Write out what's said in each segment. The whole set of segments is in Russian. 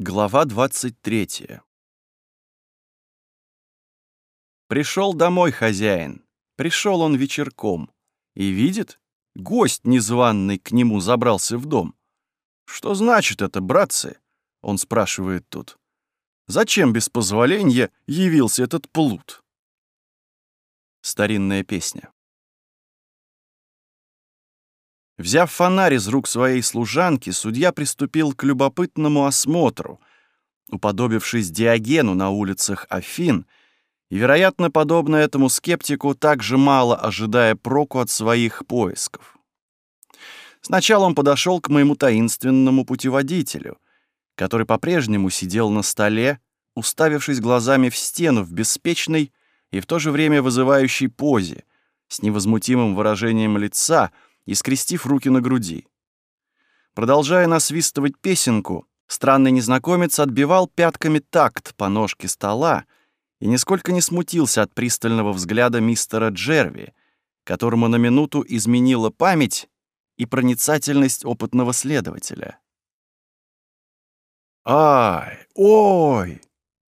Глава 23. Пришел домой хозяин. Пришел он вечерком. И видит, гость незваный к нему забрался в дом. «Что значит это, братцы?» — он спрашивает тут. «Зачем без позволения явился этот плут?» Старинная песня. Взяв фонарь из рук своей служанки, судья приступил к любопытному осмотру, уподобившись Диогену на улицах Афин, и, вероятно, подобно этому скептику, также мало ожидая проку от своих поисков. Сначала он подошел к моему таинственному путеводителю, который по-прежнему сидел на столе, уставившись глазами в стену в беспечной и в то же время вызывающей позе, с невозмутимым выражением лица — и скрестив руки на груди. Продолжая насвистывать песенку, странный незнакомец отбивал пятками такт по ножке стола и нисколько не смутился от пристального взгляда мистера Джерви, которому на минуту изменила память и проницательность опытного следователя. «Ай! Ой!»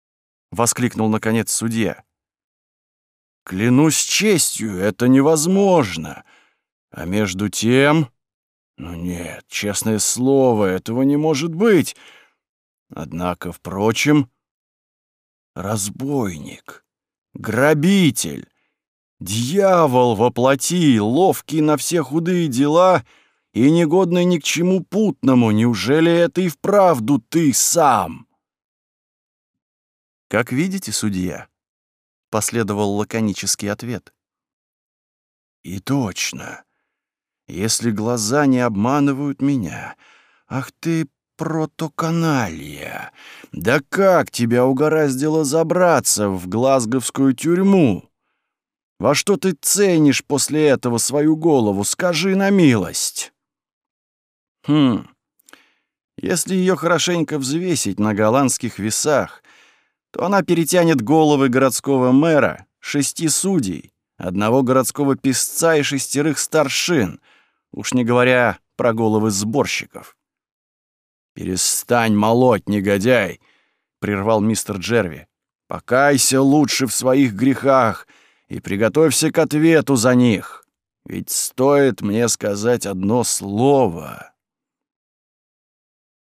— воскликнул, наконец, судья. «Клянусь честью, это невозможно! А между тем... Ну нет, честное слово, этого не может быть. Однако, впрочем, разбойник, грабитель, дьявол воплоти, ловкий на все худые дела и негодный ни к чему путному, неужели это и вправду ты сам? Как видите, судья, последовал лаконический ответ. И точно если глаза не обманывают меня. Ах ты, протоканалья, Да как тебя угораздило забраться в глазговскую тюрьму? Во что ты ценишь после этого свою голову, скажи на милость? Хм, если ее хорошенько взвесить на голландских весах, то она перетянет головы городского мэра, шести судей, одного городского писца и шестерых старшин, Уж не говоря про головы сборщиков. «Перестань молоть, негодяй!» — прервал мистер Джерви. «Покайся лучше в своих грехах и приготовься к ответу за них. Ведь стоит мне сказать одно слово».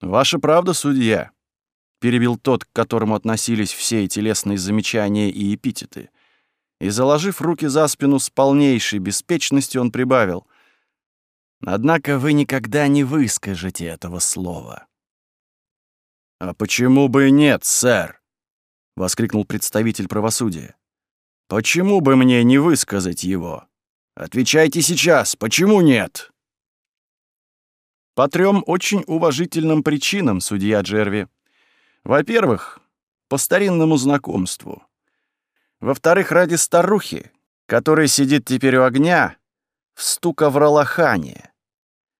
«Ваша правда, судья?» — перебил тот, к которому относились все эти лестные замечания и эпитеты. И, заложив руки за спину с полнейшей беспечностью, он прибавил — Однако вы никогда не выскажете этого слова. «А почему бы и нет, сэр?» — воскликнул представитель правосудия. «Почему бы мне не высказать его? Отвечайте сейчас, почему нет?» По трем очень уважительным причинам, судья Джерви. Во-первых, по старинному знакомству. Во-вторых, ради старухи, которая сидит теперь у огня в стуковралахане.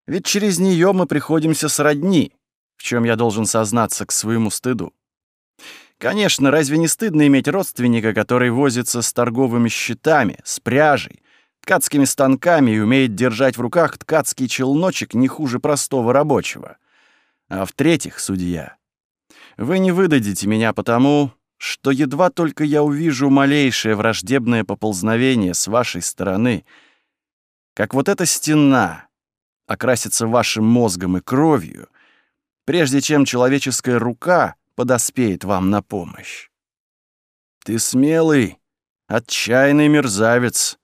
Ведь через нее мы приходимся сродни, в чем я должен сознаться к своему стыду. Конечно, разве не стыдно иметь родственника, который возится с торговыми щитами, с пряжей, ткацкими станками и умеет держать в руках ткацкий челночек не хуже простого рабочего? А в-третьих, судья, вы не выдадите меня потому, что едва только я увижу малейшее враждебное поползновение с вашей стороны — как вот эта стена окрасится вашим мозгом и кровью, прежде чем человеческая рука подоспеет вам на помощь. «Ты смелый, отчаянный мерзавец»,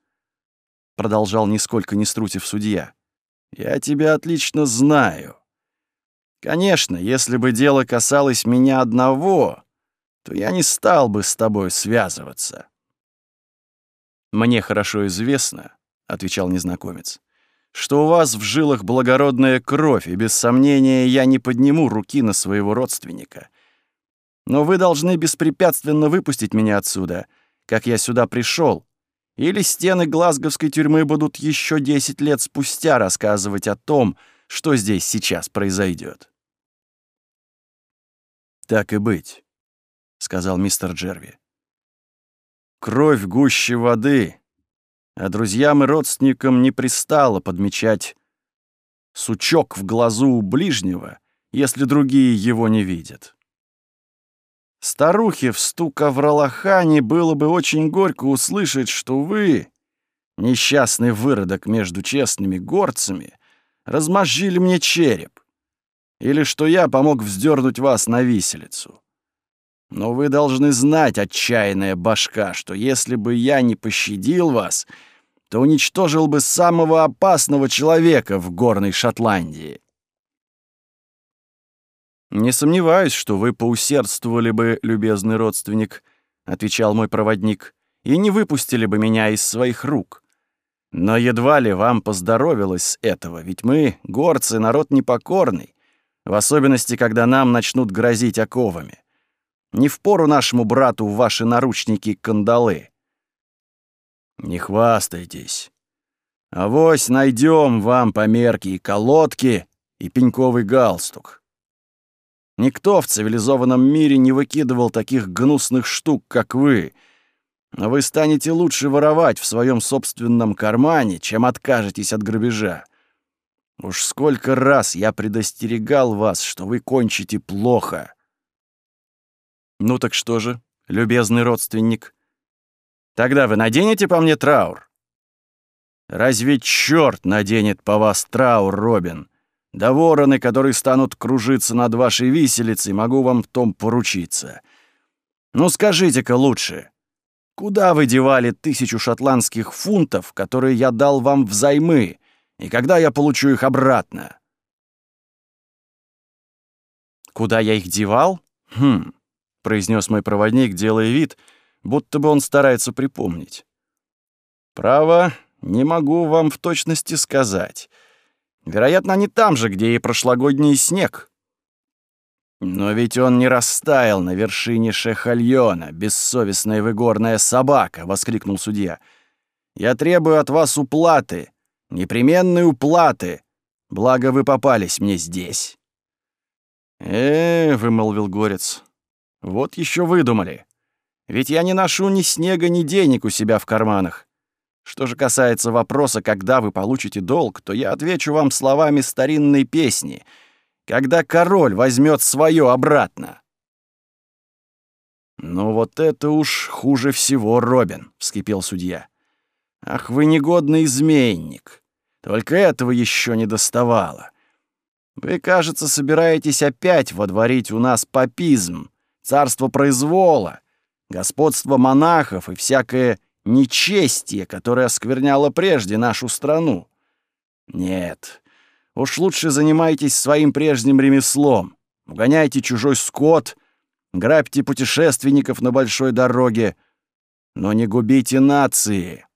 — продолжал нисколько не струтив судья. «Я тебя отлично знаю. Конечно, если бы дело касалось меня одного, то я не стал бы с тобой связываться. Мне хорошо известно, отвечал незнакомец, что у вас в жилах благородная кровь, и без сомнения я не подниму руки на своего родственника. Но вы должны беспрепятственно выпустить меня отсюда, как я сюда пришел, или стены глазговской тюрьмы будут еще 10 лет спустя рассказывать о том, что здесь сейчас произойдет. «Так и быть», — сказал мистер Джерви. «Кровь гуще воды, а друзьям и родственникам не пристало подмечать сучок в глазу у ближнего, если другие его не видят. Старухе в стук Авралахане было бы очень горько услышать, что вы, несчастный выродок между честными горцами, размозжили мне череп, или что я помог вздернуть вас на виселицу. Но вы должны знать, отчаянная башка, что если бы я не пощадил вас, то уничтожил бы самого опасного человека в горной Шотландии. «Не сомневаюсь, что вы поусердствовали бы, любезный родственник», — отвечал мой проводник, — «и не выпустили бы меня из своих рук. Но едва ли вам поздоровилось с этого, ведь мы, горцы, народ непокорный, в особенности, когда нам начнут грозить оковами. Не впору нашему брату ваши наручники-кандалы. Не хвастайтесь. Авось найдем вам померки и колодки, и пеньковый галстук. Никто в цивилизованном мире не выкидывал таких гнусных штук, как вы. Но вы станете лучше воровать в своем собственном кармане, чем откажетесь от грабежа. Уж сколько раз я предостерегал вас, что вы кончите плохо. Ну так что же, любезный родственник? Тогда вы наденете по мне траур? Разве черт наденет по вас траур, Робин? Да вороны, которые станут кружиться над вашей виселицей, могу вам в том поручиться. Ну скажите-ка лучше, куда вы девали тысячу шотландских фунтов, которые я дал вам взаймы, и когда я получу их обратно? Куда я их девал? Хм, — произнес мой проводник, делая вид, будто бы он старается припомнить. «Право, не могу вам в точности сказать. Вероятно, не там же, где и прошлогодний снег. Но ведь он не растаял на вершине Шехальона, бессовестная выгорная собака!» — воскликнул судья. «Я требую от вас уплаты, непременной уплаты. Благо вы попались мне здесь». «Э-э», — вымолвил горец, — вот еще выдумали. Ведь я не ношу ни снега, ни денег у себя в карманах. Что же касается вопроса, когда вы получите долг, то я отвечу вам словами старинной песни «Когда король возьмет свое обратно». «Ну вот это уж хуже всего, Робин», — вскипел судья. «Ах, вы негодный изменник! Только этого еще не доставало. Вы, кажется, собираетесь опять водворить у нас попизм? царство произвола, господство монахов и всякое нечестие, которое оскверняло прежде нашу страну. Нет, уж лучше занимайтесь своим прежним ремеслом, угоняйте чужой скот, грабьте путешественников на большой дороге, но не губите нации.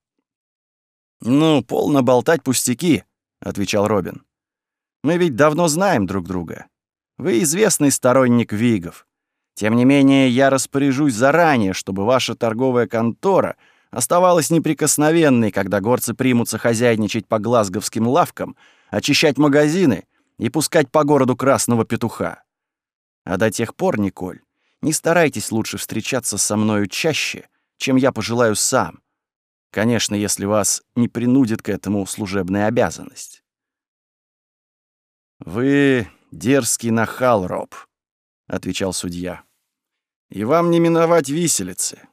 «Ну, полно болтать пустяки», — отвечал Робин. «Мы ведь давно знаем друг друга. Вы известный сторонник Вигов. Тем не менее, я распоряжусь заранее, чтобы ваша торговая контора оставалась неприкосновенной, когда горцы примутся хозяйничать по глазговским лавкам, очищать магазины и пускать по городу красного петуха. А до тех пор, Николь, не старайтесь лучше встречаться со мною чаще, чем я пожелаю сам. Конечно, если вас не принудит к этому служебная обязанность. «Вы дерзкий нахал, Роб», — отвечал судья и вам не миновать виселицы.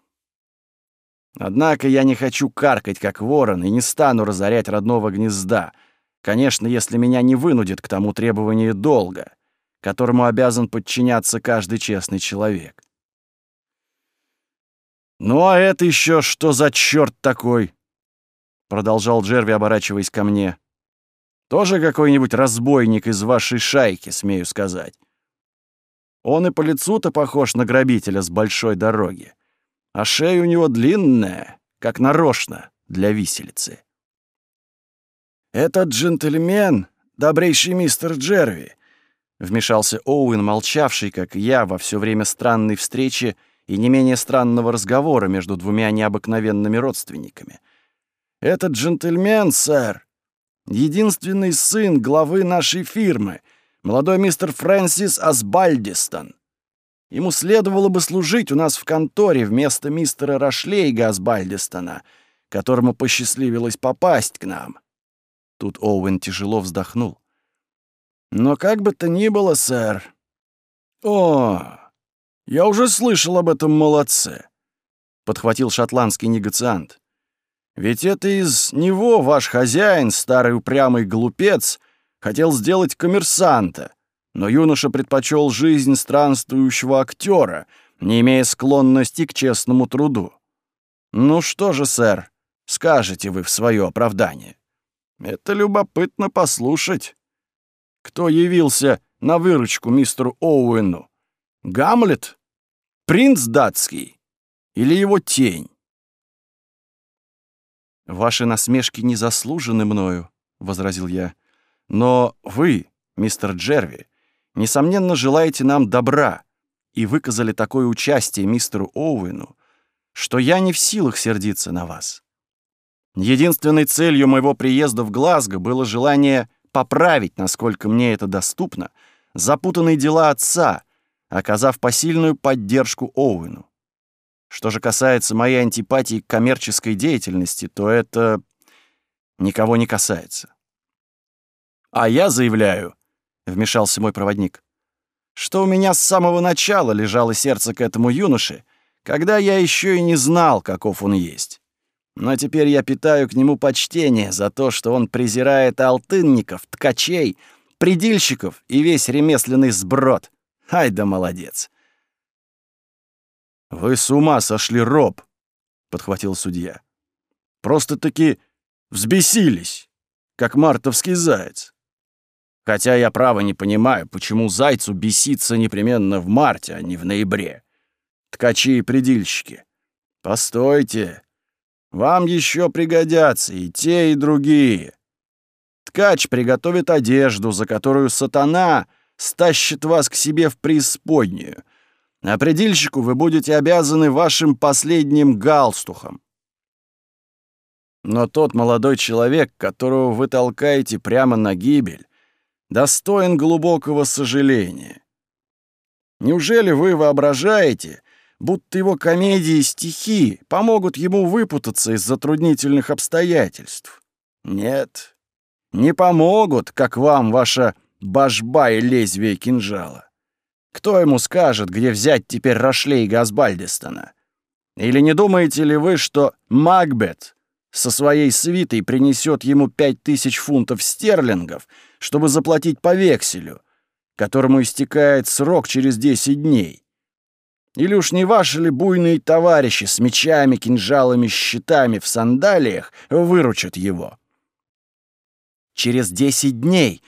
Однако я не хочу каркать, как ворон, и не стану разорять родного гнезда, конечно, если меня не вынудит к тому требование долга, которому обязан подчиняться каждый честный человек. «Ну а это еще что за черт такой?» — продолжал Джерви, оборачиваясь ко мне. «Тоже какой-нибудь разбойник из вашей шайки, смею сказать. Он и по лицу-то похож на грабителя с большой дороги. А шея у него длинная, как нарочно, для виселицы. «Этот джентльмен — добрейший мистер Джерви», — вмешался Оуэн, молчавший, как я, во все время странной встречи и не менее странного разговора между двумя необыкновенными родственниками. «Этот джентльмен, сэр, единственный сын главы нашей фирмы — молодой мистер Фрэнсис Асбальдистон. Ему следовало бы служить у нас в конторе вместо мистера Рашлейга Асбальдистона, которому посчастливилось попасть к нам». Тут Оуэн тяжело вздохнул. «Но как бы то ни было, сэр...» «О, я уже слышал об этом молодце», — подхватил шотландский негациант. «Ведь это из него ваш хозяин, старый упрямый глупец, — хотел сделать коммерсанта, но юноша предпочел жизнь странствующего актера, не имея склонности к честному труду. «Ну что же, сэр, скажете вы в свое оправдание?» «Это любопытно послушать. Кто явился на выручку мистеру Оуэну? Гамлет? Принц датский? Или его тень?» «Ваши насмешки не заслужены мною», — возразил я. Но вы, мистер Джерви, несомненно, желаете нам добра и выказали такое участие мистеру Оуэну, что я не в силах сердиться на вас. Единственной целью моего приезда в Глазго было желание поправить, насколько мне это доступно, запутанные дела отца, оказав посильную поддержку Оуэну. Что же касается моей антипатии к коммерческой деятельности, то это никого не касается. «А я заявляю», — вмешался мой проводник, «что у меня с самого начала лежало сердце к этому юноше, когда я еще и не знал, каков он есть. Но теперь я питаю к нему почтение за то, что он презирает алтынников, ткачей, придильщиков и весь ремесленный сброд. Ай да молодец!» «Вы с ума сошли, Роб!» — подхватил судья. «Просто-таки взбесились, как мартовский заяц. Хотя я право не понимаю, почему зайцу беситься непременно в марте, а не в ноябре. Ткачи и предильщики. Постойте. Вам еще пригодятся и те, и другие. Ткач приготовит одежду, за которую сатана стащит вас к себе в преисподнюю. А предильщику вы будете обязаны вашим последним галстухом. Но тот молодой человек, которого вы толкаете прямо на гибель, достоин глубокого сожаления. Неужели вы воображаете, будто его комедии и стихи помогут ему выпутаться из затруднительных обстоятельств? Нет, не помогут, как вам ваша башба и лезвие кинжала. Кто ему скажет, где взять теперь Рашлейга Асбальдистона? Или не думаете ли вы, что Макбет со своей свитой принесет ему пять тысяч фунтов стерлингов, чтобы заплатить по векселю, которому истекает срок через 10 дней. Или уж не ваши ли буйные товарищи с мечами, кинжалами, щитами в сандалиях выручат его? «Через десять дней!»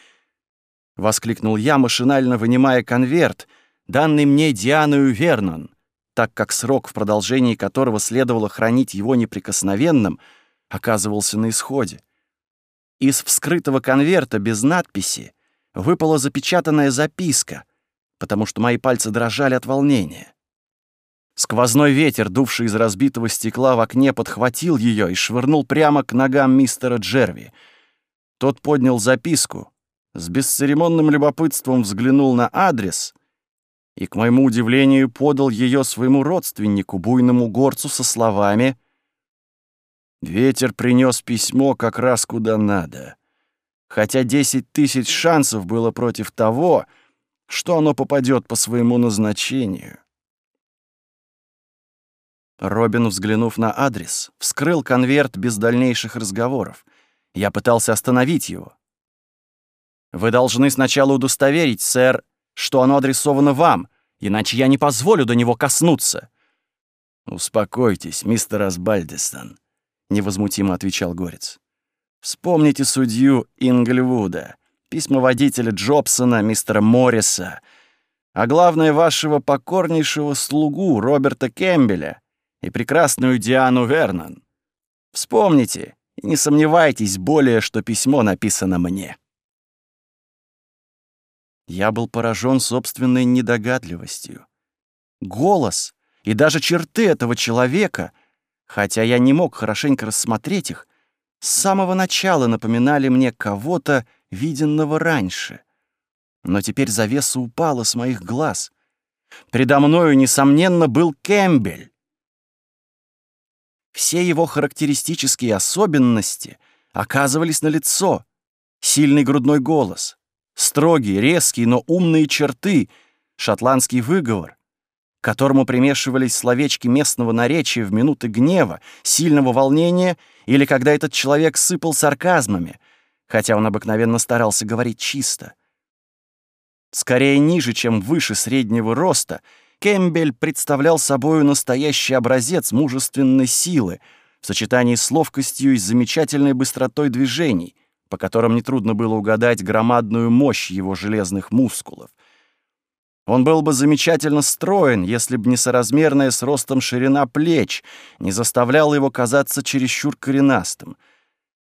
— воскликнул я, машинально вынимая конверт, данный мне Дианою Вернон, так как срок, в продолжении которого следовало хранить его неприкосновенным — оказывался на исходе. Из вскрытого конверта без надписи выпала запечатанная записка, потому что мои пальцы дрожали от волнения. Сквозной ветер, дувший из разбитого стекла в окне, подхватил ее и швырнул прямо к ногам мистера Джерви. Тот поднял записку, с бесцеремонным любопытством взглянул на адрес и, к моему удивлению, подал ее своему родственнику, буйному горцу, со словами Ветер принес письмо как раз куда надо. Хотя десять тысяч шансов было против того, что оно попадет по своему назначению. Робин, взглянув на адрес, вскрыл конверт без дальнейших разговоров. Я пытался остановить его. «Вы должны сначала удостоверить, сэр, что оно адресовано вам, иначе я не позволю до него коснуться». «Успокойтесь, мистер Асбальдистон», — невозмутимо отвечал Горец. «Вспомните судью Инглевуда, письмоводителя Джобсона, мистера Морриса, а главное, вашего покорнейшего слугу Роберта Кэмпбеля и прекрасную Диану Вернон. Вспомните и не сомневайтесь более, что письмо написано мне». Я был поражен собственной недогадливостью. Голос и даже черты этого человека — хотя я не мог хорошенько рассмотреть их, с самого начала напоминали мне кого-то, виденного раньше. Но теперь завеса упала с моих глаз. Предо мною, несомненно, был Кэмпбель. Все его характеристические особенности оказывались на лицо: Сильный грудной голос, строгие, резкие, но умные черты, шотландский выговор, которому примешивались словечки местного наречия в минуты гнева, сильного волнения или когда этот человек сыпал сарказмами, хотя он обыкновенно старался говорить чисто. Скорее ниже, чем выше среднего роста, Кэмпбель представлял собою настоящий образец мужественной силы в сочетании с ловкостью и замечательной быстротой движений, по которым нетрудно было угадать громадную мощь его железных мускулов — он был бы замечательно строен, если бы несоразмерная с ростом ширина плеч не заставляла его казаться чересчур коренастым.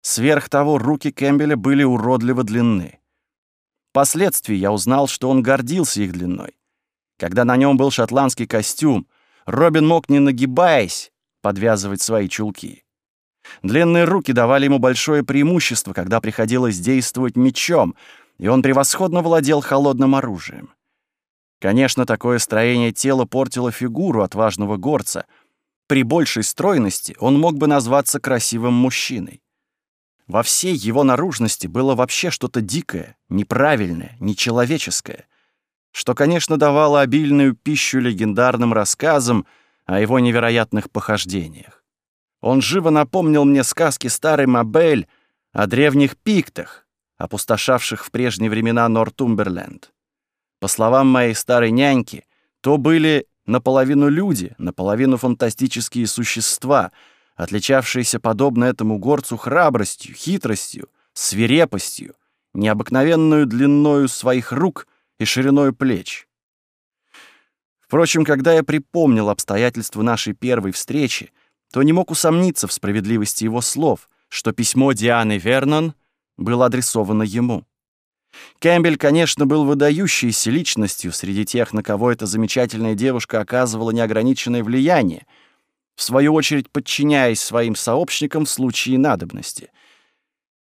Сверх того, руки Кэмпбеля были уродливо длинны. Впоследствии я узнал, что он гордился их длиной. Когда на нем был шотландский костюм, Робин мог, не нагибаясь, подвязывать свои чулки. Длинные руки давали ему большое преимущество, когда приходилось действовать мечом, и он превосходно владел холодным оружием. Конечно, такое строение тела портило фигуру отважного горца. При большей стройности он мог бы назваться красивым мужчиной. Во всей его наружности было вообще что-то дикое, неправильное, нечеловеческое, что, конечно, давало обильную пищу легендарным рассказам о его невероятных похождениях. Он живо напомнил мне сказки старой Мабель о древних пиктах, опустошавших в прежние времена Нортумберленд. По словам моей старой няньки, то были наполовину люди, наполовину фантастические существа, отличавшиеся, подобно этому горцу, храбростью, хитростью, свирепостью, необыкновенную длиною своих рук и шириной плеч. Впрочем, когда я припомнил обстоятельства нашей первой встречи, то не мог усомниться в справедливости его слов, что письмо Дианы Вернон было адресовано ему. Кэмпбель, конечно, был выдающейся личностью среди тех, на кого эта замечательная девушка оказывала неограниченное влияние, в свою очередь подчиняясь своим сообщникам в случае надобности.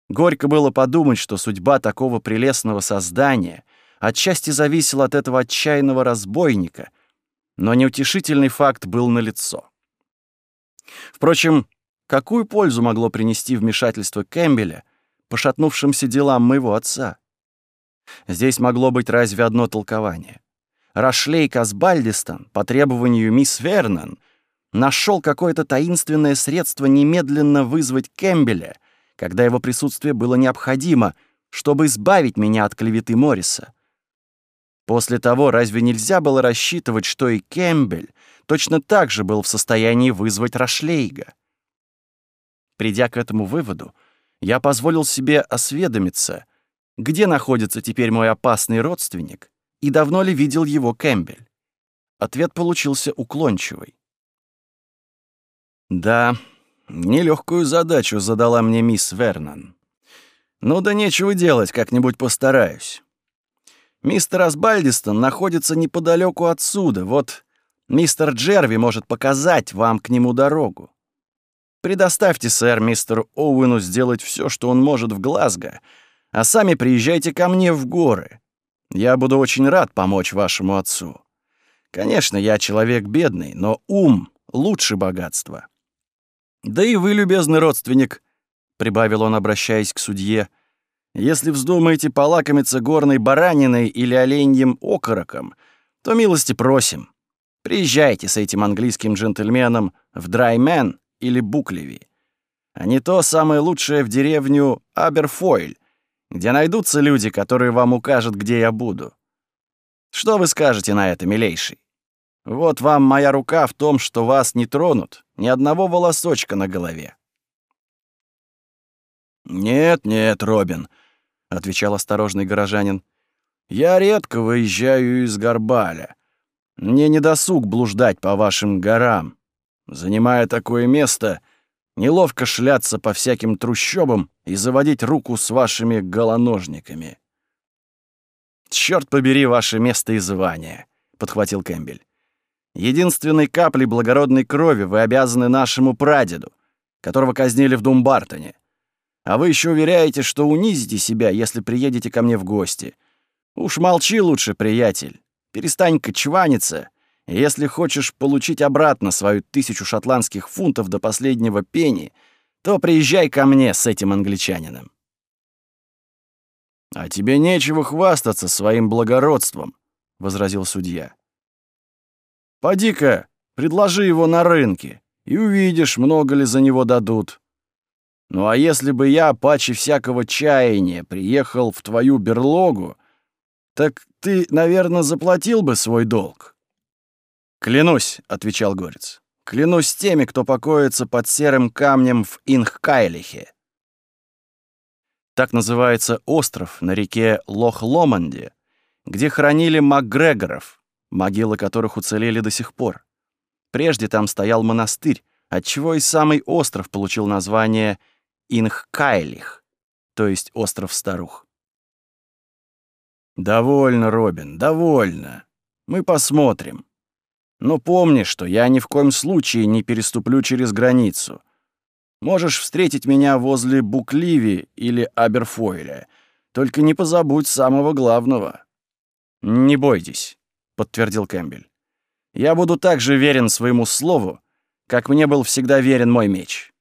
Горько было подумать, что судьба такого прелестного создания отчасти зависела от этого отчаянного разбойника, но неутешительный факт был налицо. Впрочем, какую пользу могло принести вмешательство Кэмпбеля пошатнувшимся делам моего отца? Здесь могло быть разве одно толкование. Рашлей Казбальдистон по требованию мисс Вернон нашел какое-то таинственное средство немедленно вызвать Кэмпбеля, когда его присутствие было необходимо, чтобы избавить меня от клеветы Морриса. После того разве нельзя было рассчитывать, что и Кэмпбель точно так же был в состоянии вызвать Рашлейга? Придя к этому выводу, я позволил себе осведомиться, где находится теперь мой опасный родственник и давно ли видел его Кэмпбель. Ответ получился уклончивый. «Да, нелегкую задачу задала мне мисс Вернон. Ну да нечего делать, как-нибудь постараюсь. Мистер Асбальдистон находится неподалеку отсюда, вот мистер Джерви может показать вам к нему дорогу. Предоставьте, сэр, мистеру Оуэну сделать все, что он может в Глазго, а сами приезжайте ко мне в горы. Я буду очень рад помочь вашему отцу. Конечно, я человек бедный, но ум лучше богатства. Да и вы, любезный родственник, прибавил он, обращаясь к судье, если вздумаете полакомиться горной бараниной или оленьим окороком, то милости просим. Приезжайте с этим английским джентльменом в Драймен или Буклеви, а не то самое лучшее в деревню Аберфойль, где найдутся люди, которые вам укажут, где я буду. Что вы скажете на это, милейший? Вот вам моя рука в том, что вас не тронут, ни одного волосочка на голове». «Нет, нет, Робин», — отвечал осторожный горожанин, — «я редко выезжаю из Горбаля. Мне не досуг блуждать по вашим горам. Занимая такое место, Неловко шляться по всяким трущобам и заводить руку с вашими голоножниками. «Чёрт побери ваше место и звание», — подхватил Кэмпбель. «Единственной каплей благородной крови вы обязаны нашему прадеду, которого казнили в Думбартоне. А вы еще уверяете, что унизите себя, если приедете ко мне в гости. Уж молчи лучше, приятель. Перестань кочеваниться» Если хочешь получить обратно свою тысячу шотландских фунтов до последнего пени, то приезжай ко мне с этим англичанином. «А тебе нечего хвастаться своим благородством», — возразил судья. «Поди-ка, предложи его на рынке, и увидишь, много ли за него дадут. Ну а если бы я, паче всякого чаяния, приехал в твою берлогу, так ты, наверное, заплатил бы свой долг». «Клянусь», — отвечал горец, — «клянусь теми, кто покоится под серым камнем в Инхкайлихе. Так называется остров на реке Лох Ломанди, где хранили Макгрегоров, могилы которых уцелели до сих пор. Прежде там стоял монастырь, отчего и самый остров получил название Инхкайлих, то есть остров старух. «Довольно, Робин, довольно. Мы посмотрим», но помни, что я ни в коем случае не переступлю через границу. Можешь встретить меня возле Букливи или Аберфойля. Только не позабудь самого главного». «Не бойтесь», — подтвердил Кэмпбель. «Я буду так же верен своему слову, как мне был всегда верен мой меч».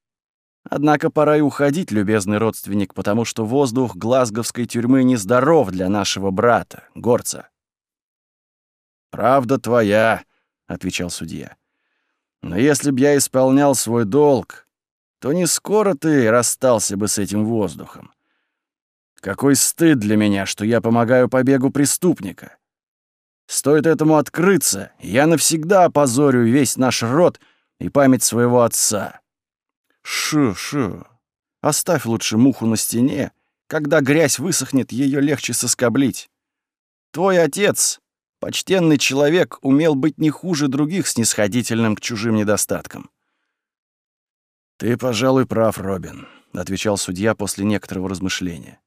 Однако пора и уходить, любезный родственник, потому что воздух глазговской тюрьмы нездоров для нашего брата, горца. «Правда твоя», — отвечал судья. «Но если б я исполнял свой долг, то не скоро ты расстался бы с этим воздухом. Какой стыд для меня, что я помогаю побегу преступника. Стоит этому открыться, я навсегда опозорю весь наш род и память своего отца». «Шу-шу, оставь лучше муху на стене, когда грязь высохнет, ее легче соскоблить. Твой отец Почтенный человек умел быть не хуже других снисходительным к чужим недостаткам. «Ты, пожалуй, прав, Робин», — отвечал судья после некоторого размышления.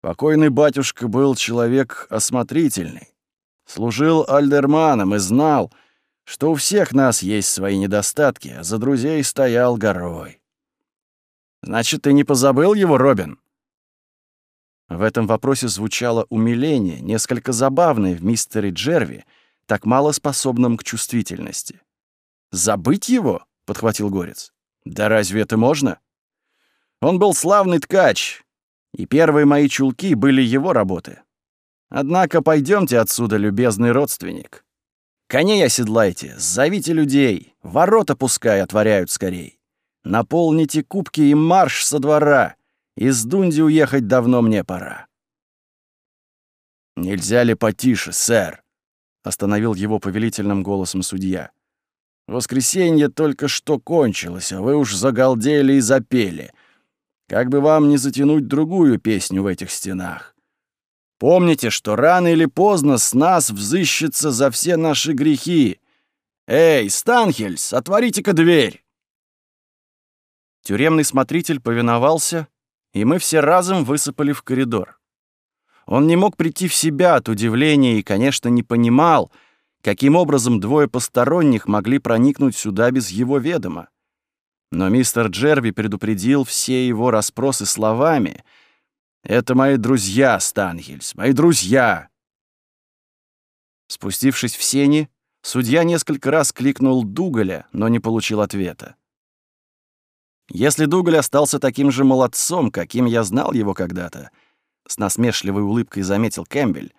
«Покойный батюшка был человек осмотрительный, служил альдерманом и знал, что у всех нас есть свои недостатки, а за друзей стоял горой». «Значит, ты не позабыл его, Робин?» В этом вопросе звучало умиление, несколько забавное в мистере Джерви, так мало способном к чувствительности. «Забыть его?» — подхватил Горец. «Да разве это можно?» Он был славный ткач, и первые мои чулки были его работы. Однако пойдемте отсюда, любезный родственник. Коней оседлайте, зовите людей, ворота пускай отворяют скорей. Наполните кубки и марш со двора. Из Дунди уехать давно мне пора». «Нельзя ли потише, сэр?» — остановил его повелительным голосом судья. «Воскресенье только что кончилось, а вы уж загалдели и запели. Как бы вам не затянуть другую песню в этих стенах? Помните, что рано или поздно с нас взыщется за все наши грехи. Эй, Станхельс, отворите-ка дверь!» Тюремный смотритель повиновался, и мы все разом высыпали в коридор. Он не мог прийти в себя от удивления и, конечно, не понимал, каким образом двое посторонних могли проникнуть сюда без его ведома. Но мистер Джерви предупредил все его расспросы словами. «Это мои друзья, Стангельс, мои друзья!» Спустившись в сени, судья несколько раз кликнул Дугаля, но не получил ответа. Если Дугаль остался таким же молодцом, каким я знал его когда-то, с насмешливой улыбкой заметил Кэмпбель,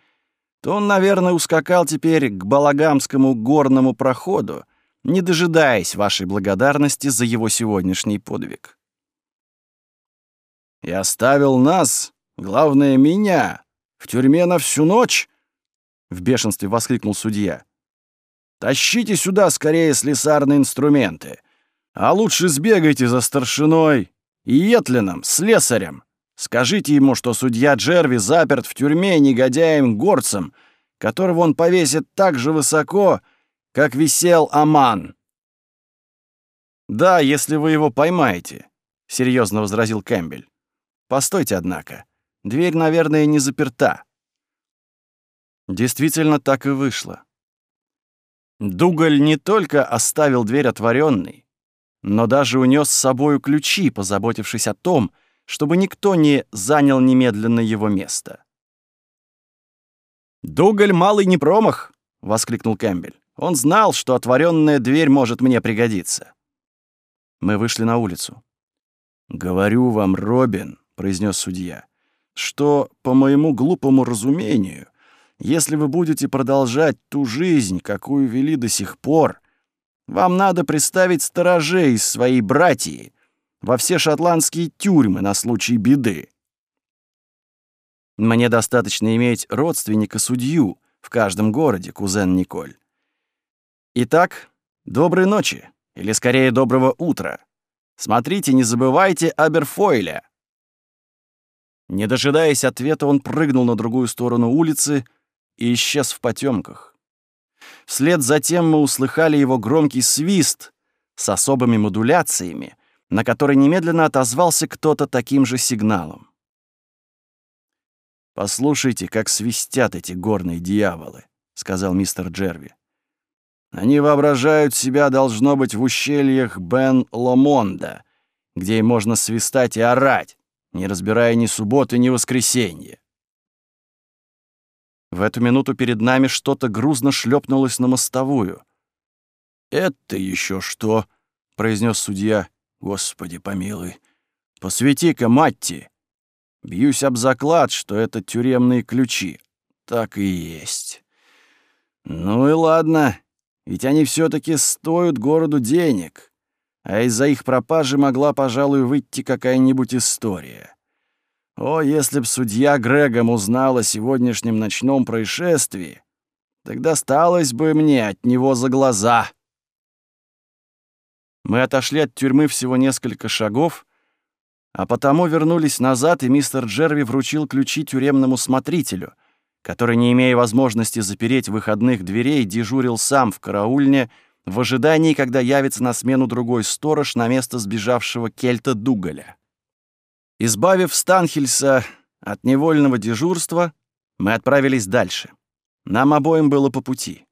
то он, наверное, ускакал теперь к Балагамскому горному проходу, не дожидаясь вашей благодарности за его сегодняшний подвиг. «И оставил нас, главное, меня, в тюрьме на всю ночь!» — в бешенстве воскликнул судья. «Тащите сюда скорее слесарные инструменты. А лучше сбегайте за старшиной и Етлином, слесарем. Скажите ему, что судья Джерви заперт в тюрьме негодяем-горцем, которого он повесит так же высоко, как висел Аман. «Да, если вы его поймаете», — серьезно возразил Кэмпбель. «Постойте, однако. Дверь, наверное, не заперта». Действительно, так и вышло. Дугаль не только оставил дверь отворенной, но даже унес с собою ключи, позаботившись о том, чтобы никто не занял немедленно его место. Дугаль малый не промах!» — воскликнул Кэмпбель. «Он знал, что отворенная дверь может мне пригодиться». Мы вышли на улицу. «Говорю вам, Робин», — произнес судья, «что, по моему глупому разумению, если вы будете продолжать ту жизнь, какую вели до сих пор, вам надо представить сторожей своей братьи во все шотландские тюрьмы на случай беды. Мне достаточно иметь родственника-судью в каждом городе, кузен Николь. Итак, доброй ночи, или скорее доброго утра. Смотрите, не забывайте Аберфойля. Не дожидаясь ответа, он прыгнул на другую сторону улицы и исчез в потемках. Вслед затем мы услыхали его громкий свист с особыми модуляциями, на который немедленно отозвался кто-то таким же сигналом. «Послушайте, как свистят эти горные дьяволы», — сказал мистер Джерви. «Они воображают себя, должно быть, в ущельях Бен-Ломонда, где и можно свистать и орать, не разбирая ни субботы, ни воскресенья. В эту минуту перед нами что-то грузно шлепнулось на мостовую. «Это еще что?» — произнес судья. «Господи помилуй! Посвети-ка, Матти! Бьюсь об заклад, что это тюремные ключи. Так и есть. Ну и ладно, ведь они все таки стоят городу денег, а из-за их пропажи могла, пожалуй, выйти какая-нибудь история. О, если б судья Грегом узнал о сегодняшнем ночном происшествии, тогда сталось бы мне от него за глаза. Мы отошли от тюрьмы всего несколько шагов, а потому вернулись назад, и мистер Джерви вручил ключи тюремному смотрителю, который, не имея возможности запереть выходных дверей, дежурил сам в караульне в ожидании, когда явится на смену другой сторож на место сбежавшего кельта Дугаля. Избавив Станхельса от невольного дежурства, мы отправились дальше. Нам обоим было по пути.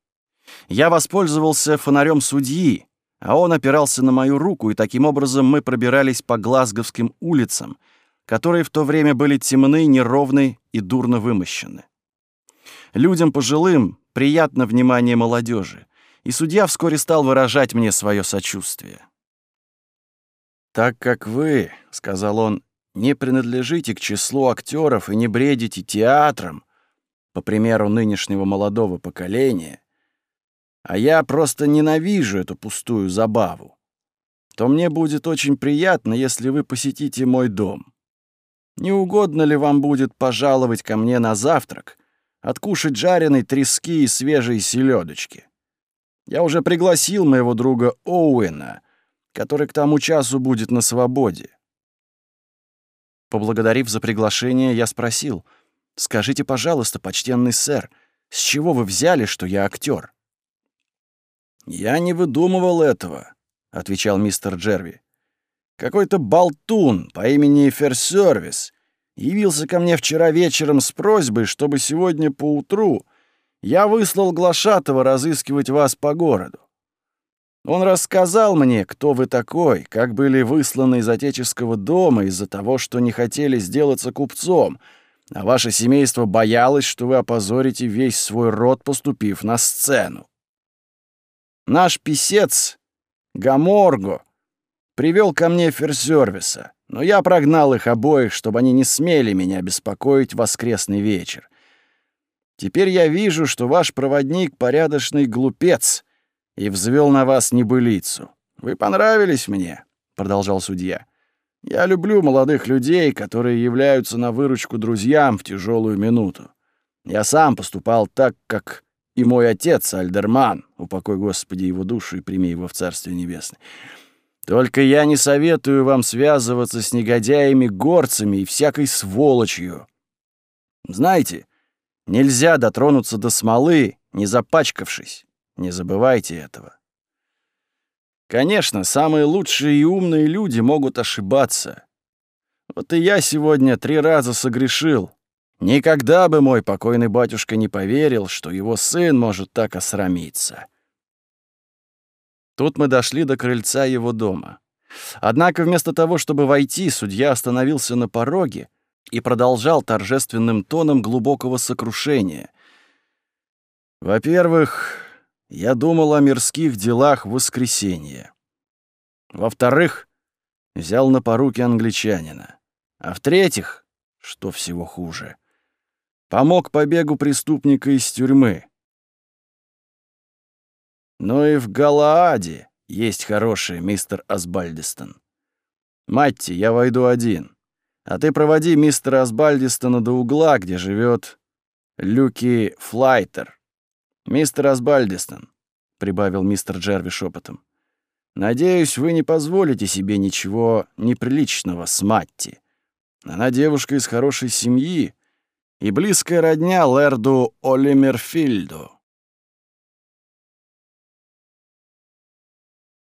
Я воспользовался фонарем судьи, а он опирался на мою руку, и таким образом мы пробирались по Глазговским улицам, которые в то время были темны, неровны и дурно вымощены. Людям пожилым приятно внимание молодежи, и судья вскоре стал выражать мне свое сочувствие. «Так как вы, — сказал он, не принадлежите к числу актеров и не бредите театром, по примеру нынешнего молодого поколения, а я просто ненавижу эту пустую забаву, то мне будет очень приятно, если вы посетите мой дом. Не угодно ли вам будет пожаловать ко мне на завтрак, откушать жареной трески и свежие селедочки? Я уже пригласил моего друга Оуэна, который к тому часу будет на свободе. Поблагодарив за приглашение, я спросил, «Скажите, пожалуйста, почтенный сэр, с чего вы взяли, что я актер? «Я не выдумывал этого», — отвечал мистер Джерви. «Какой-то болтун по имени Ферсервис явился ко мне вчера вечером с просьбой, чтобы сегодня поутру я выслал Глашатова разыскивать вас по городу. Он рассказал мне, кто вы такой, как были высланы из отеческого дома из-за того, что не хотели сделаться купцом, а ваше семейство боялось, что вы опозорите весь свой род, поступив на сцену. Наш писец, Гаморго, привел ко мне ферсервиса, но я прогнал их обоих, чтобы они не смели меня беспокоить в воскресный вечер. Теперь я вижу, что ваш проводник — порядочный глупец, и взвел на вас небылицу. Вы понравились мне, продолжал судья. Я люблю молодых людей, которые являются на выручку друзьям в тяжелую минуту. Я сам поступал так, как и мой отец Альдерман, упокой Господи его душу и прими его в Царствие Небесное. Только я не советую вам связываться с негодяями, горцами и всякой сволочью. Знаете, нельзя дотронуться до смолы, не запачкавшись. Не забывайте этого. Конечно, самые лучшие и умные люди могут ошибаться. Вот и я сегодня три раза согрешил. Никогда бы мой покойный батюшка не поверил, что его сын может так осрамиться. Тут мы дошли до крыльца его дома. Однако вместо того, чтобы войти, судья остановился на пороге и продолжал торжественным тоном глубокого сокрушения. «Во-первых, я думал о мирских делах в воскресенье. Во-вторых, взял на поруки англичанина. А в-третьих, что всего хуже, помог побегу преступника из тюрьмы. Но и в Галааде есть хороший мистер Асбальдистон. Матти, я войду один. А ты проводи мистера Асбальдистона до угла, где живет Люки Флайтер. «Мистер Асбальдистон», — прибавил мистер Джерви шепотом, — «надеюсь, вы не позволите себе ничего неприличного с Матти. Она девушка из хорошей семьи и близкая родня Лерду Олимерфильду.